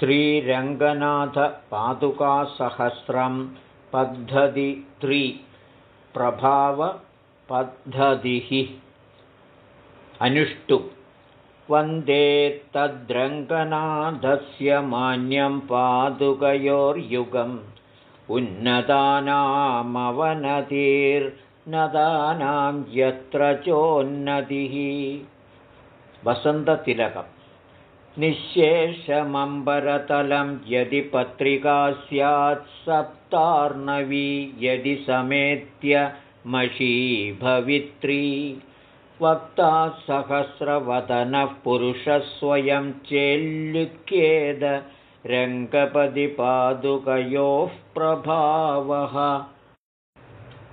श्रीरङ्गनाथपादुकासहस्रं पद्धति त्रि प्रभावपद्धतिः। अनुष्टु। वन्दे तद्रङ्गनाथस्य मान्यं पादुकयोर्युगम्। उन्नतानामवनतिर्नदानां यत्र चोन्नतिः। वसन्ततिलकम् निःशेषमम्बरतलं यदि पत्रिका स्यात् सप्तार्णवी यदि समेत्य मषीभवित्री। वक्ता सहस्रवदनः पुरुषस्वयं चेल्लिख्येद रङ्गपदिपादुकयोः प्रभावः।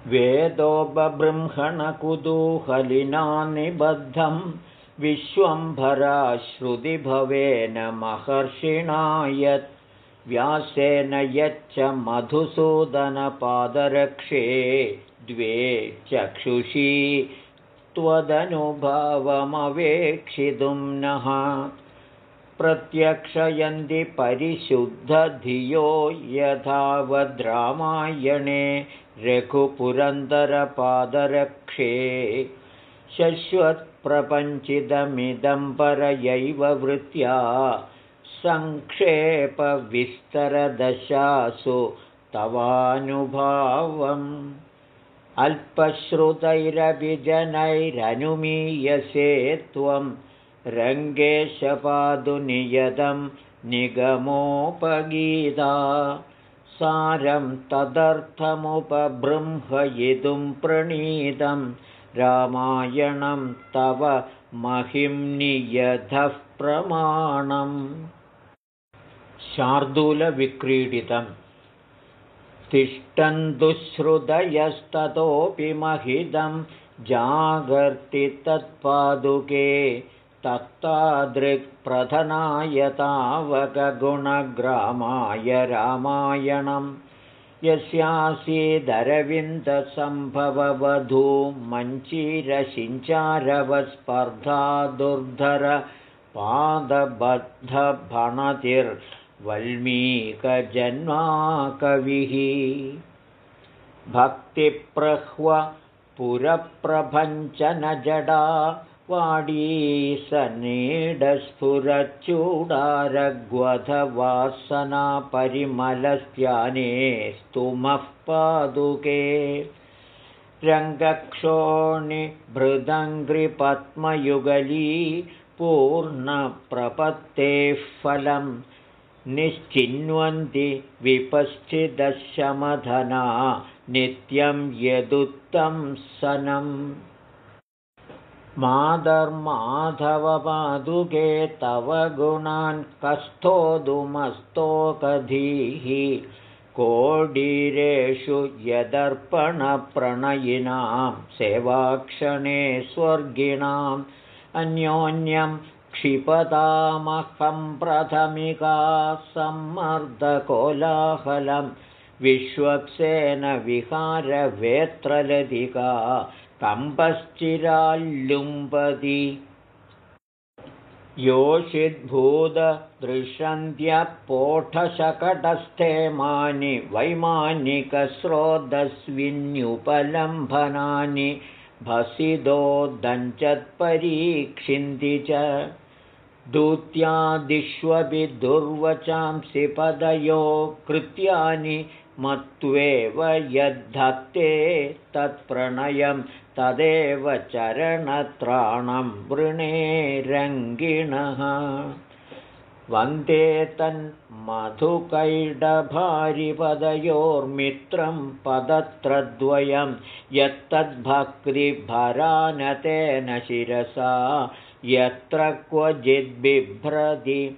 वेदोपबृंहणकुतूहलिना निबद्धं विश्वम्भराश्रुतिभवेन महर्षिणा यत् व्यासेन यच्च मधुसूदनपादरक्षे द्वे चक्षुषी त्वदनुभावमवेक्षितुं नः प्रत्यक्षयन्ति परिशुद्धधियो यथावद्रामायणे रघुपुरन्दरपादरक्षे शश्वत्प्रपञ्चितमिदं परयैव वृत्या सङ्क्षेपविस्तरदशासु तवानुभावम् अल्पश्रुतैरभिजनैरनुमीयसे त्वं रङ्गेशपादुनियतं निगमोपगीता सारं तदर्थमुपबृंहयितुं प्रणीतं रामायणं तव महिम्नियधः प्रमाणम्। शार्दूलविक्रीडितम् तिष्ठन्तुश्रुतयस्ततोऽपि महिदं। जागर्ति तत्पादुके तत्तादृक्प्रधनायतावकगुणग्रामाय रामायणं यस्यासीदरविन्दसम्भववधूमञ्चिरसिञ्चारवस्पर्धा दुर्धरपादबद्धभणतिर् वल्मीकजन्माकविः भक्तिप्रह्व पुरप्रभञ्चनजडा वाडीसनीडस्फुरच्चूडारग्वधवासनापरिमलस्त्याने स्तुमः पादुके रङ्गक्षोणिभृदङ्घ्रिपद्मयुगली पूर्णप्रपत्तेः फलम् निश्चिन्वन्ति विपश्चिदशमधना नित्यं यदुत्तं सनम् माधर्माधवपादुके तव गुणान् कस्थोदुमस्तोकधीः कोडीरेषु यदर्पणप्रणयिनां सेवाक्षणे स्वर्गिणाम् अन्योन्यं क्षिपतामहं प्रथमिका सम्मर्दकोलाहलं विश्वक्सेन विहारवेत्रलतिका कम्पश्चिराल्लुम्पति योषिद्भूतदृशन्त्यपोठशकटस्थेमानि वैमानिकस्रोतस्विन्युपलम्भनानि भसिदोदञ्चत्परीक्षिन्ति च दूत्यादिष्वपि दुर्वचांसि पदयो कृत्यानि मत्वेव यद्धत्ते तत्प्रणयं तदेव चरणत्राणं वृणे रङ्गिणः। वन्दे तन्मधुकैडभारिपदयोर्मित्रं पदत्रद्वयं यत्तद्भक्तिभरानतेन शिरसा यत्र क्वचिद्बिभ्रति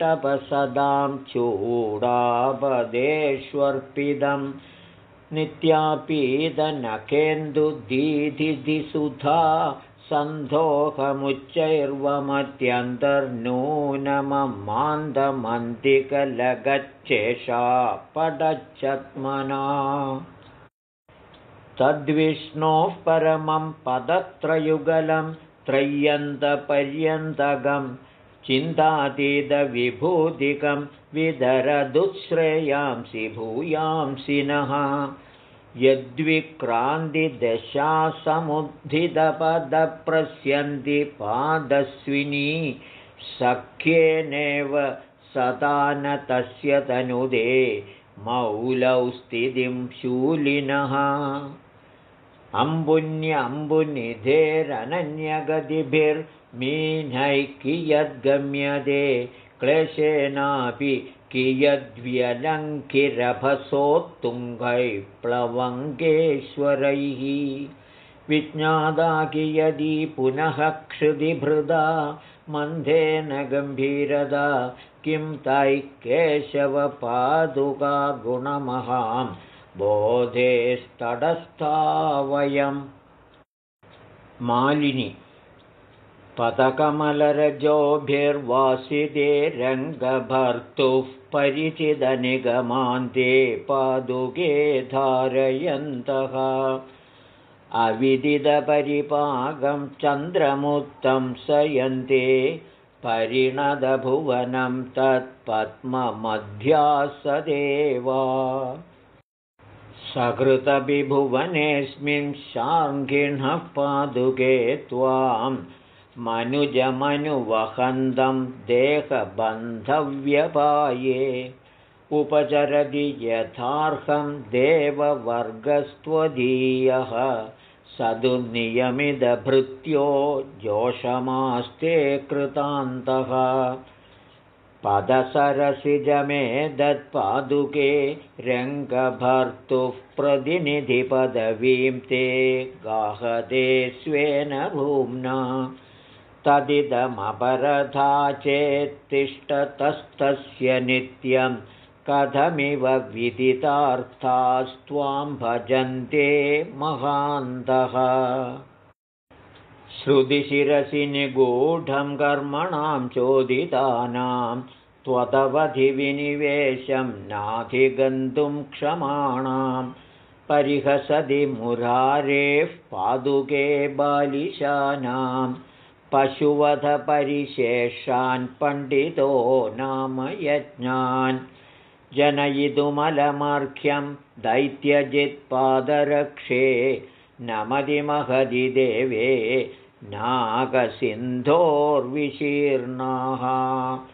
त्रिविष्टपसदां चूडापदेष्वर्पिदं नित्यापीदनखेन्दुदीधिधिसुधा सन्धोहमुच्चैर्वमत्यन्तर्नूनममान्दमन्तिकलगच्छेषा पडच्छत्मना तद्विष्णोः परमं पदत्रयुगलं त्रय्यन्तपर्यन्तकं चिन्तातीतविभूतिकं विधरदुःश्रेयांसि भूयांसि नः। यद्विक्रान्तिदशासमुद्धितपदप्रस्यन्ति पादस्विनी सख्येनेव सदा न तस्य तनुदे मौलौ स्थितिं शूलिनः अम्बुन्यम्बुनिधेरनन्यगतिभिर्मीनैः कियद्गम्यते क्लेशेनापि कियद्व्यलङ्किरभसोत्तुङ्गैः प्लवङ्गेश्वरैः विज्ञादा कियदी पुनः क्षुधिभृदा मन्देन गम्भीरदा किं तैः केशवपादुकागुणमहां बोधेस्तटस्था वयम्। मालिनी पदकमलरजोभिर्वासिते रङ्गभर्तुः परिचितनिगमान्ते पादुके धारयन्तः। अविदितपरिपाकं चन्द्रमुत्तं सयन्ते परिणदभुवनं तत्पद्ममध्यासदेवा सकृतविभुवनेऽस्मिन् शार्ङ्गिणः पादुके त्वां मनुजमनुवहन्तं देहबन्धव्यपाये। उपचरति यथार्हं देववर्गस्त्वदीयः। सदुनियमितभृत्यो जोषमास्ते कृतान्तः पदसरसिजमेदत्पादुके रङ्गभर्तुः प्रतिनिधिपदवीं ते गाहते स्वेन भूम्ना। तदिदमपरथा चेत्तिष्ठतस्तस्य नित्यं कथमिव विदितार्थास्त्वां भजन्ते महान्तः श्रुतिशिरसि निगूढं कर्मणां चोदितानां त्वदवधिविनिवेशं नाधिगन्तुं क्षमाणां। परिहसति मुरारेः पादुके बालिशानां पशुवधपरिशेषान् पण्डितो नाम यज्ञान्। जनयितुमलमर्घ्यं दैत्यजित्पादरक्षे नमदिमहदि देवे नागसिन्धोर्विशीर्णाः।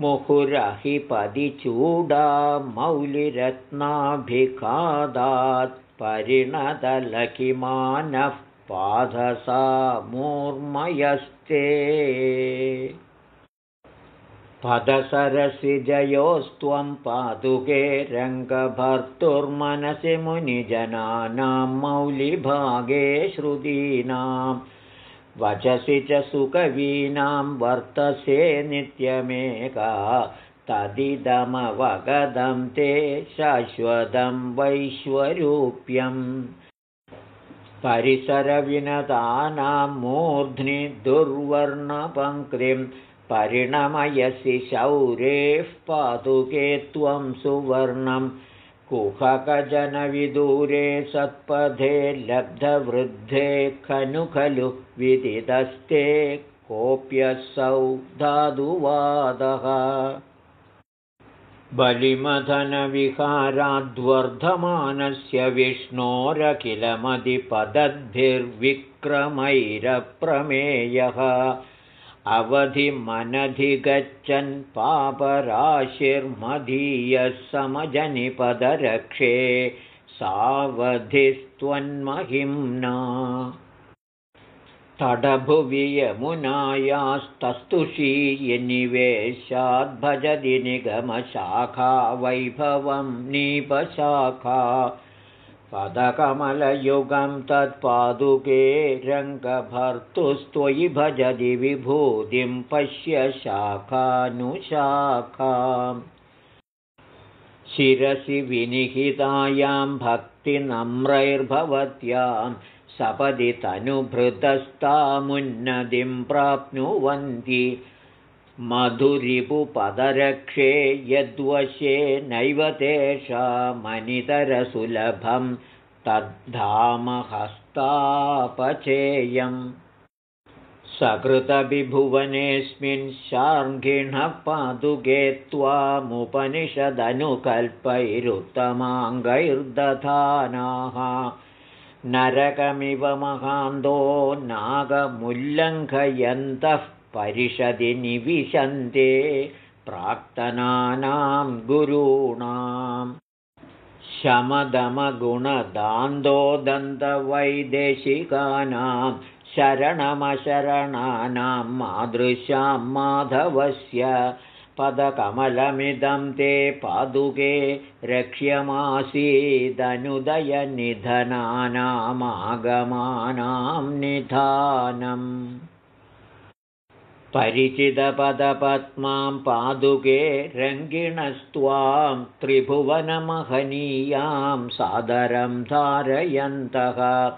मुहुरहिपदिचूडा मौलिरत्नाभिखादात् परिणतलकिमानः पाधसा मूर्मयस्ते। पदसरसिजयोस्त्वं पादुके रङ्गभर्तुर्मनसि मुनिजनानां मौलिभागे श्रुतीनां वचसि च सुकवीनां वर्तसे नित्यमेका तदिदमवगदं ते शाश्वतं वैश्वरूप्यम्। परिसरविनतानां मूर्ध्नि दुर्वर्णपङ्क्तिं परिणमयसि शौरेः पादुके त्वं सुवर्णं। कुहकजनविदूरे सत्पथे लब्धवृद्धे खनु खलु विदितस्ते कोऽप्यसौ धातुवादः बलिमथनविहाराद्वर्धमानस्य विष्णोरखिलमधिपदद्भिर्विक्रमैरप्रमेयः। अवधिमनधिगच्छन् पापराशिर्मदीयः समजनिपदरक्षे सावधिस्त्वन्महिम्ना तडभुवि निगमशाखा वैभवं नीपशाखा पदकमलयुगं तत्पादुके रङ्गभर्तुस्त्वयि भजति विभूतिं पश्य शाखानुशाखाम् शिरसि विनिहितायां भक्तिनम्रैर्भवत्यां सपदि तनुभृतस्तामुन्नतिं प्राप्नुवन्ति। मधुरिपुपदरक्षे यद्वशे नैव तेषामनितरसुलभं तद्धामहस्तापचेयम्। सकृतविभुवनेऽस्मिन् शार्ङ्गिणः पादुके त्वामुपनिषदनुकल्पैरुत्तमाङ्गैर्दधानाः नरकमिव महान्तो नागमुल्लङ्घयन्तः परिषदि निविशन्ते प्राक्तनानां गुरूणाम्। शमदमगुणदान्दोदन्तवैदेशिकानां शरणमशरणानां मादृशां माधवस्य पदकमलमिदं ते पादुके रक्ष्यमासीदनुदयनिधनानामागमानां निधानम्। परिचितपदपद्मां पादुके रङ्गिणस्त्वां त्रिभुवनमहनीयां सादरं धारयन्तः।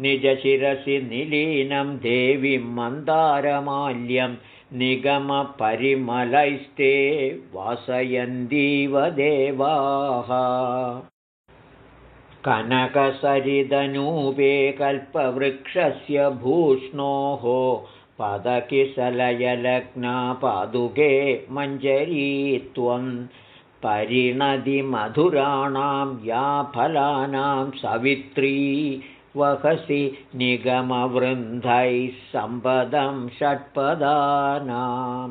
निजशिरसि निलीनं देवीं मन्दारमाल्यं निगमपरिमलैस्ते वासयन्तीव देवाः कनकसरिदनूपे कल्पवृक्षस्य भूष्णोः पदकिसलयलग्नापादुके मञ्जरी त्वं परिणतिमधुराणां या फलानां सवित्री वहसि निगमवृन्दैः सम्पदं षट्पदानां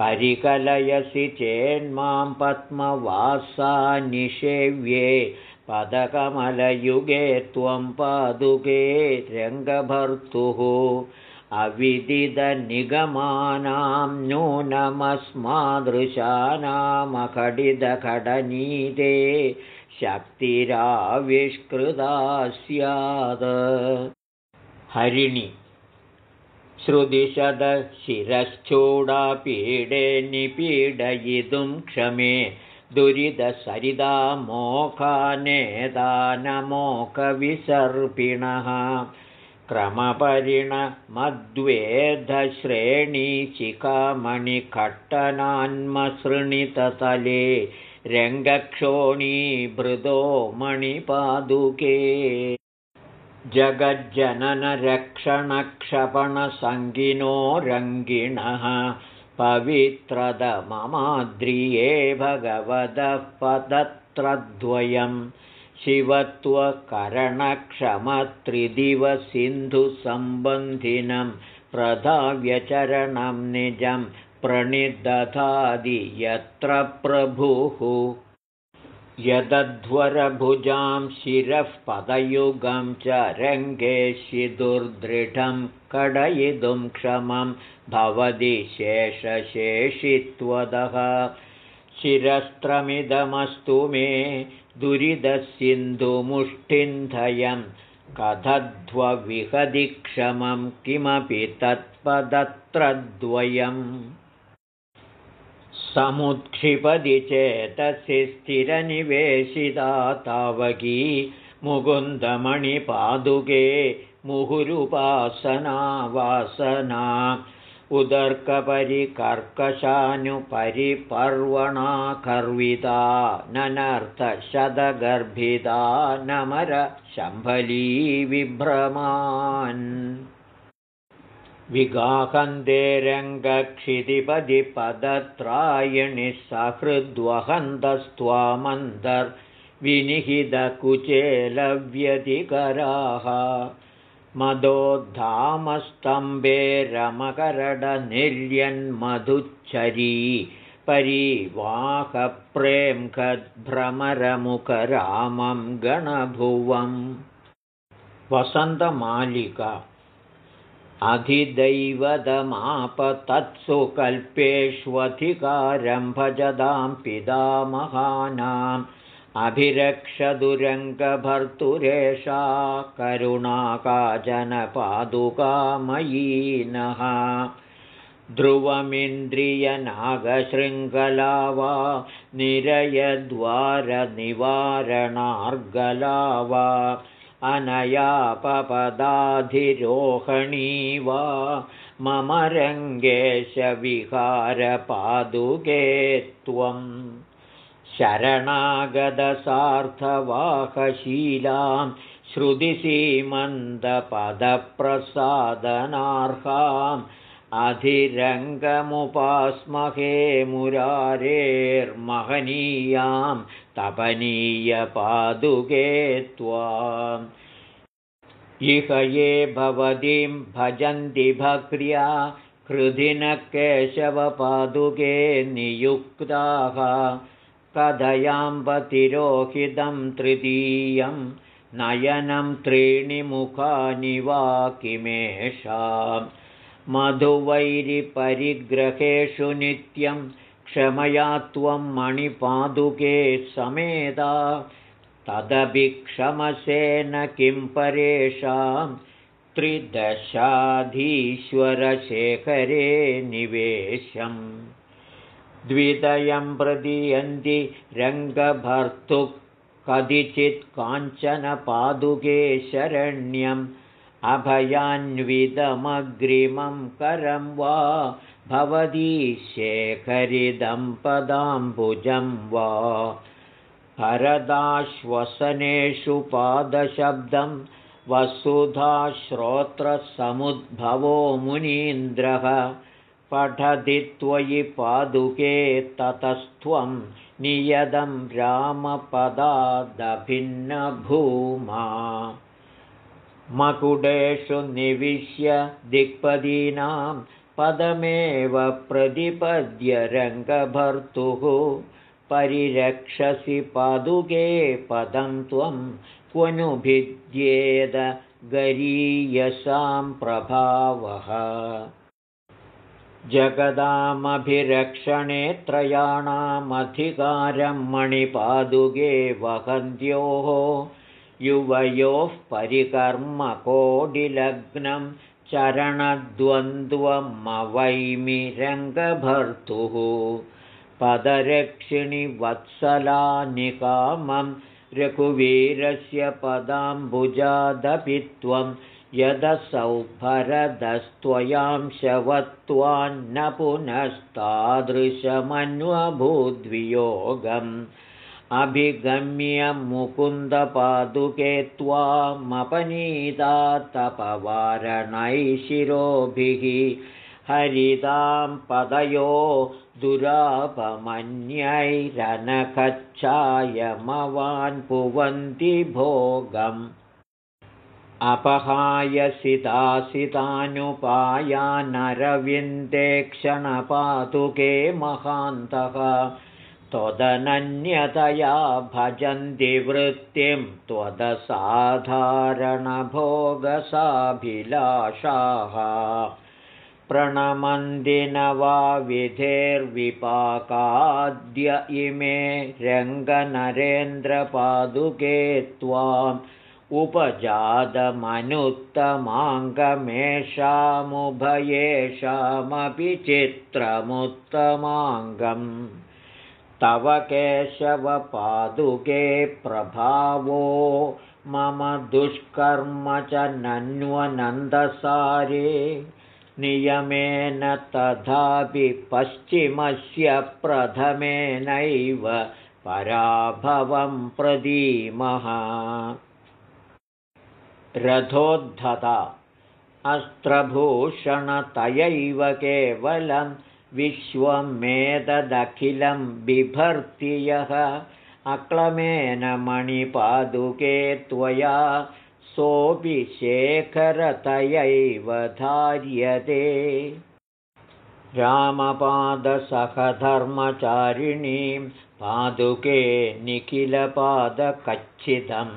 परिकलयसि चेन्मां पद्मवासा निषेव्ये पदकमलयुगे त्वं पादुके रङ्गभर्तुः। अविदितनिगमानां नूनमस्मादृशानामखडितखडनीते शक्तिराविष्कृता स्यात् हरिणि श्रुतिशतशिरश्चूडापीडे निपीडयितुं क्षमे दुरितसरिदामोखानेदानमोकविसर्पिणः क्रमपरिणमद्वेधश्रेणीचिकामणिकट्टनान्मसृणिततले रङ्गक्षोणीभृतो मणिपादुके जगज्जननरक्षणक्षपणसङ्गिनो रङ्गिणः पवित्रदममाद्रिये भगवतः पदत्रद्वयम् शिवत्वकरणक्षमत्रिदिवसिन्धुसम्बन्धिनं प्रधाव्यचरणं निजं प्रणिदधादि यत्र प्रभुः। यदध्वरभुजां शिरः पदयुगं च रङ्गेशिदुर्दृढं कडयितुं क्षमं भवति शेषशेषित्वदः। शिरस्त्रमिदमस्तु मे दुरिदसिन्धुमुष्टिन्धयं कथध्वविहदिक्षमं किमपि तत्पदत्रद्वयम् समुत्क्षिपदि चेतसि स्थिरनिवेशिता तावकी मुकुन्दमणिपादुके मुहुरुपासना वासना उदर्कपरिकर्कशानुपरिपर्वणा कर्विता ननर्थशतगर्भिता नमरशम्भली विभ्रमान् विगाहन्दे रङ्गक्षितिपदिपदत्रायणि सहृद्वहन्तस्त्वामन्तर्विनिहितकुचेलव्यतिकराः मदोद्धामस्तम्भे रमकरडनिर्यन्मधुच्छरी परिवाहप्रेम्खद्भ्रमरमुखरामं गणभुवम्। वसन्तमालिका अधिदैवतमापतत्सु कल्पेष्वधिकारं भजदां पितामहानाम् अभिरक्षदुरङ्गभर्तुरेषा करुणाकाजनपादुकामयीनः। ध्रुवमिन्द्रियनागशृङ्खला वा निरयद्वारनिवारणार्गला वा अनयापपदाधिरोहणी वा मम रङ्गेशविहारपादुके त्वं। शरणागतसार्थवाहशीलां श्रुतिसीमन्दपदप्रसादनार्हाम् अधिरङ्गमुपास्महे मुरारेर्महनीयां तपनीयपादुके त्वाम्। इह ये भवतीं भजन्ति भक्र्या केशवपादुके नियुक्ताः। कथयाम्बतिरोहितं तृतीयं नयनं त्रीणि मुखानि वा किमेषाम् मधुवैरिपरिग्रहेषु नित्यं क्षमया त्वं मणिपादुके समेदा तदभिक्षमसेन किं परेषां त्रिदशाधीश्वरशेखरे निवेशम् द्वितयं प्रदीयन्ति रङ्गभर्तुः कदिचित् काञ्चनपादुके शरण्यम् अभयान्वितमग्रिमं करं वा भवती शेखरिदं पदाम्बुजं वा। हरदाश्वसनेषु पादशब्दं वसुधाश्रोत्रसमुद्भवो मुनीन्द्रः। पठति त्वयि पादुके ततस्त्वं नियतं रामपदादभिन्नभूमा मकुडेषु निविश्य दिक्पदीनां पदमेव प्रतिपद्य रङ्गभर्तुः। परिरक्षसि पादुके पदं त्वं क्वनुभिद्येद गरीयसां प्रभावः। जगदामभिरक्षणे त्रयाणामधिकारं मणिपादुके वहन्त्योः युवयोः परिकर्मकोडिलग्नं चरणद्वन्द्वमवैमि रङ्गभर्तुः पदरक्षिणि वत्सलानिकामं रघुवीरस्य पदाम्बुजादपि त्वं यदसौ भरदस्त्वयांशवत्वान्न पुनस्तादृशमन्वभूद्वियोगम् अभिगम्य मुकुन्दपादुके त्वामपनीता तपवारणैशिरोभिः हरितां पदयो दुरापमन्यैरनखच्छायमवान्पुवन्ति भोगम्। अपहायसितासितानुपायानरविन्दे क्षणपादुके महान्तः त्वदनन्यतया भजन्ति वृत्तिं त्वदसाधारणभोगसाभिलाषाः। प्रणमन्ति न वा विधेर्विपाकाद्य इमे रङ्गनरेन्द्रपादुके त्वाम् उपजातमनुत्तमाङ्गमेषामुभयेषामपि चित्रमुत्तमाङ्गम् तव केशवपादुके प्रभावो मम दुष्कर्म च नन्वनन्दसारे। नियमेन तथापि पश्चिमस्य प्रथमेनैव पराभवं प्रदीमः। रथोद्धता अस्त्रभूषणतयैव केवलम् विश्वमेतदखिलं बिभर्ति यः अक्लमेन मणिपादुके त्वया सोऽपि शेखरतयैव धार्यते। रामपादसहधर्मचारिणीं पादुके निखिलपादकच्छितं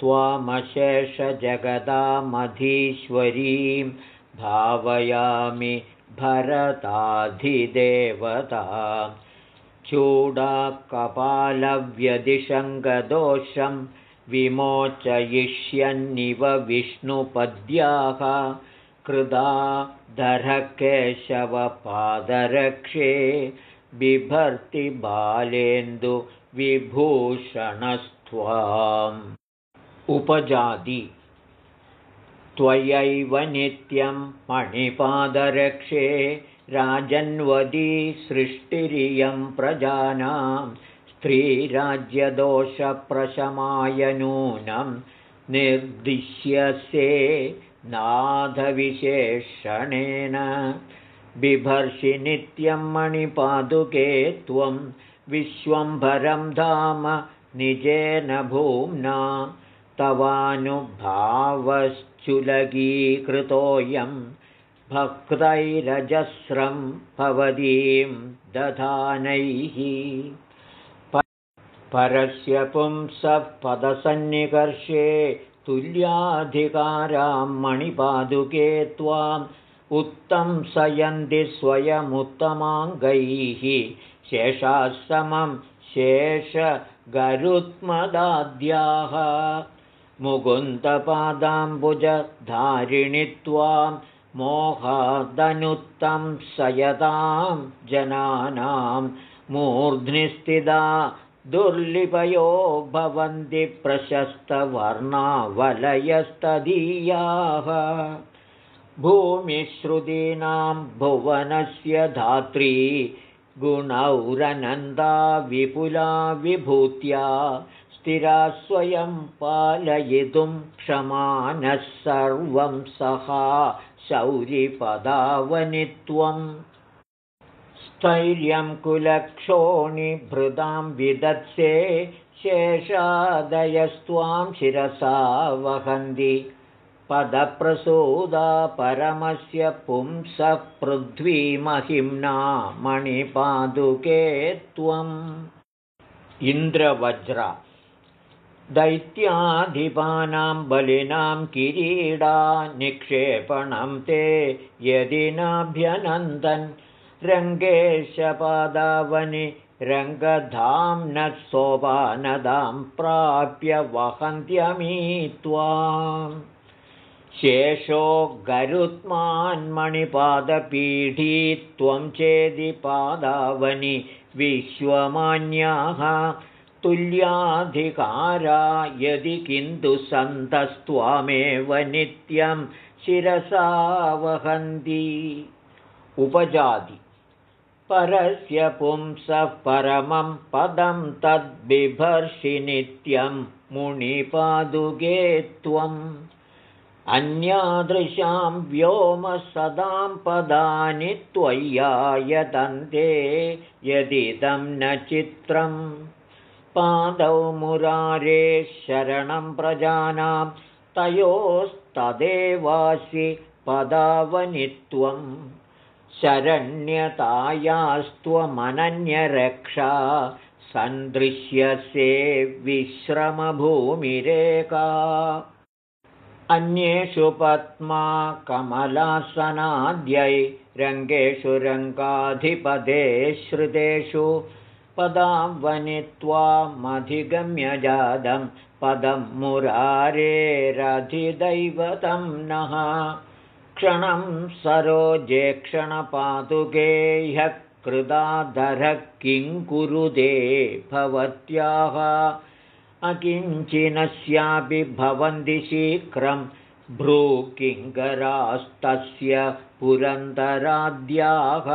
त्वामशेषजगदामधीश्वरीं भावयामि भरताधिदेवता। चूडाकपालव्यदिशङ्गदोषं विमोचयिष्यन्निव विष्णुपद्याः। कृदा दरकेशवपादरक्षे बिभर्ति बालेन्दुविभूषणस्त्वाम् उपजाति त्वयैव नित्यं मणिपादरक्षे राजन्वदी सृष्टिरियं प्रजानां स्त्रीराज्यदोषप्रशमाय नूनं निर्दिश्यसे नाथविशेषणेन। बिभर्षि नित्यं मणिपादुके त्वं विश्वम्भरं धाम निजेन भूम्ना तवानुभावश्चुलगीकृतोऽयं भक्तैरजस्रं भवतीं दधानैः। परस्य पुंसः पदसन्निकर्षे तुल्याधिकारां मणिपादुके त्वाम् उत्तं सयन्ति स्वयमुत्तमाङ्गैः। शेषासमं शेषगरुत्मदाद्याः मुकुन्दपादाम्बुजधारिणि त्वां मोहादनुत्तं सयतां जनानां मूर्ध्निस्थिता दुर्लिपयो भवन्ति प्रशस्तवर्णावलयस्तदीयाः। भूमिश्रुतीनां भुवनस्य धात्री गुणौरनन्दा विपुला विभूत्या स्थिरा स्वयं पालयितुं क्षमानः सर्वं सहा शौरिपदावनित्वम् स्थैर्यं कुलक्षोणिभृतां विदत्से शेषादयस्त्वां शिरसा वहन्ति। पदप्रसूदा परमस्य पुंसः पृथ्वीमहिम्ना मणिपादुके त्वम्। इन्द्रवज्र दैत्याधिपानां बलिनां किरीडा निक्षेपणं ते यदि नाभ्यनन्दन् रङ्गेशपादावनि रङ्गधाम्नः सोपानदां प्राप्य वहन्त्यमी त्वाम् शेषो गरुत्मान्मणिपादपीठी त्वं चेदि पादावनि विश्वमान्याः तुल्याधिकारा यदि किन्तु सन्तस्त्वामेव नित्यं शिरसा वहन्ति उपजाति। परस्य पुंसः परमं पदं तद्बिभर्षि नित्यं मुनिपादुगे त्वम्। अन्यादृशां व्योमसदां पदानि त्वय्यायतन्ते यदिदं न चित्रम् पादौ मुरारे शरणं प्रजानां तयोस्तदेवासि पदावनित्वं शरण्यतायास्त्वमनन्यरक्षा सन्दृश्यसे विश्रमभूमिरेका अन्येषु पद्मा कमलासनाद्यै रङ्गेषु रङ्गाधिपदे श्रुतेषु पदावनित्वामधिगम्यजातं पदं मुरारेरधिदैवतं नः। क्षणं सरोजे क्षणपादुके ह्यः कृदाधरः कुरुदे भवत्याः। अकिञ्चिनस्यापि भवन्ति शीघ्रं भ्रूकिङ्करास्तस्य पुरन्दराद्याः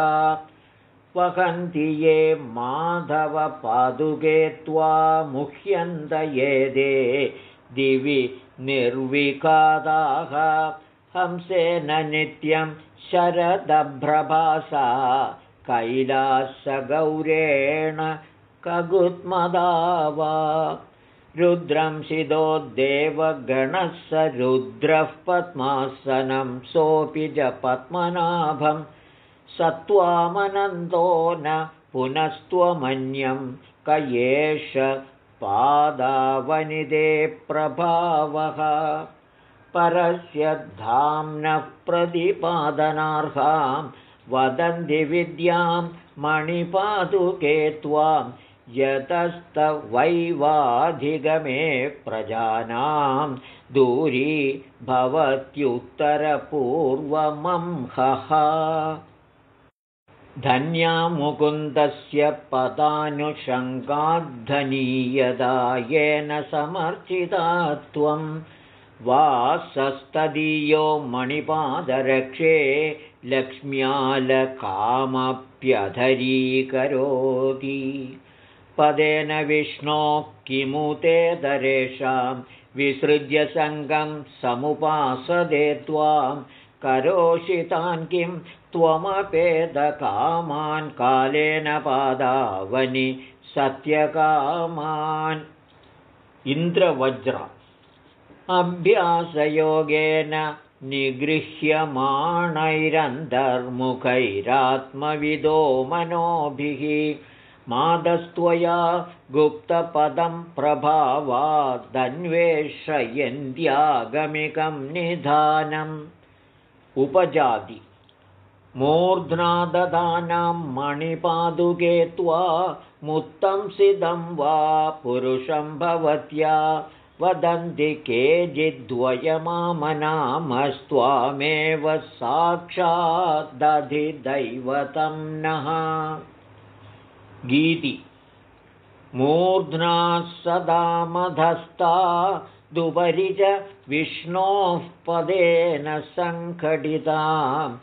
वहन्ति ये माधवपादुके त्वा मुह्यन्त ये दे। दिवि निर्विकादाः हंसेन नित्यं शरदभ्रभासा कैलासगौरेण कगुत्मदा वा रुद्रं शिदो देवगणः स रुद्रः पद्मासनं सोऽपि च पद्मनाभं स त्वामनन्दो न पुनस्त्वमन्यं क एष पादावनिदे प्रभावः। परस्य धाम्नः प्रतिपादनार्हां वदन्ति विद्यां मणिपादुके त्वां यतस्तवैवाधिगमे प्रजानां दूरी भवत्युत्तरपूर्वमंहः धन्या मुकुन्दस्य पदानुषङ्गाद्धनीयदा येन समर्चिता त्वं वासस्तदीयो मणिपादरक्षे लक्ष्म्यालकामप्यधरीकरोति। पदेन विष्णो किमुतेतरेषां विसृज्य सङ्गं समुपासदे त्वां करोषितान् किं त्वमपेदकामान् कालेन पादावनि सत्यकामान्। इन्द्रवज्र। अभ्यासयोगेन निगृह्यमाणैरन्तर्मुखैरात्मविदो मनोभिः। मादस्त्वया गुप्तपदं प्रभावादन्वेषयन्त्यागमिकं निधानम्। उपजाति मूर्ध्ना ददानां मणिपादुके त्वा मुत्तं वा पुरुषं भवत्या। वदन्ति केचिद्वयमामनामस्त्वामेव साक्षादधिदैवतं नः। गीति। मूर्ध्ना सदामधस्ता दुपरि च विष्णोः पदेन सङ्घटिताम्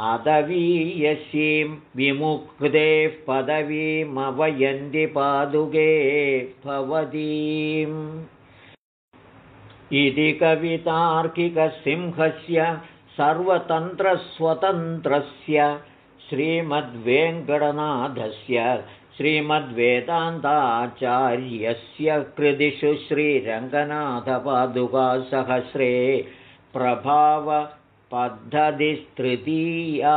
अदवीयसीं विमुक्तेः पदवीमवयन्ति पादुके भवतीम्। इति कवितार्किकसिंहस्य सर्वतन्त्रस्वतन्त्रस्य श्रीमद्वेङ्कटनाथस्य श्रीमद्वेदान्ताचार्यस्य कृदिषु श्रीरङ्गनाथपादुकासहस्रे प्रभावपद्धतिस्तृतीया